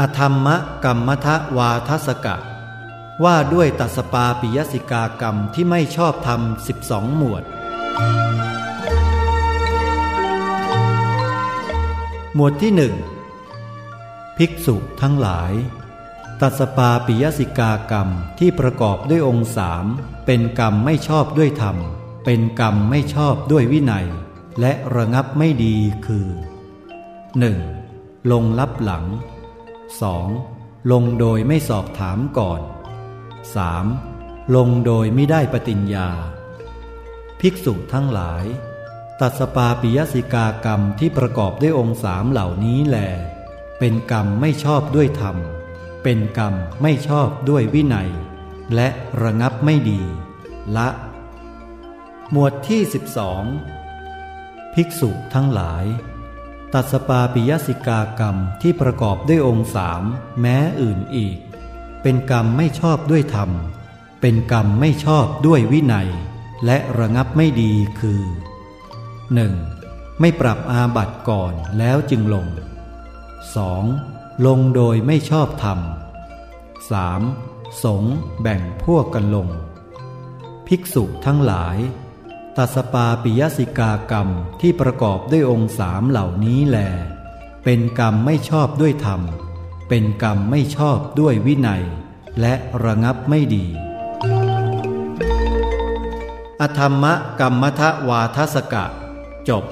อธรรมกรรมทะวาทสกะ ว่าด้วยตัสปาปิยสิกากรรมที่ไม่ชอบธรรมสิบสองหมวด หมวดที่หนึ่งภิกษุทั้งหลาย ตัสปาปิยสิกากรรมที่ประกอบด้วยองค์สามเป็นกรรมไม่ชอบด้วยธรรม เป็นกรรมไม่ชอบด้วยวินัย และระงับไม่ดีคือ 1. ลงลับหลัง 2. ลงโดยไม่สอบถามก่อน 3. ลงโดยไม่ได้ปฏิญญา ภิกษุทั้งหลาย ตัสปาปิยสิกากรรมที่ประกอบด้วยองค์สามเหล่านี้แหลเป็นกรรมไม่ชอบด้วยธรรม เป็นกรรมไม่ชอบด้วยวินัย และระงับไม่ดี ละ หมวดที่ 12 ภิกษุทั้งหลาย ตัสปาปิยสิกากรรมที่ประกอบด้วยองค์สามแม้อื่นอีก เป็นกรรมไม่ชอบด้วยธรรม เป็นกรรมไม่ชอบด้วยวินัย และระงับไม่ดีคือ 1. ไม่ปรับอาบัติก่อนแล้วจึงลง 2. ลงโดยไม่ชอบธรรม 3. สงแบ่งพวกกันลง ภิกษุทั้งหลาย ตัสปาปิยสิกากรรมที่ประกอบด้วยองค์สามเหล่านี้แล เป็นกรรมไม่ชอบด้วยธรรม เป็นกรรมไม่ชอบด้วยวินัย และระงับไม่ดี อธรรมะกรรมทวาทสกะ จบ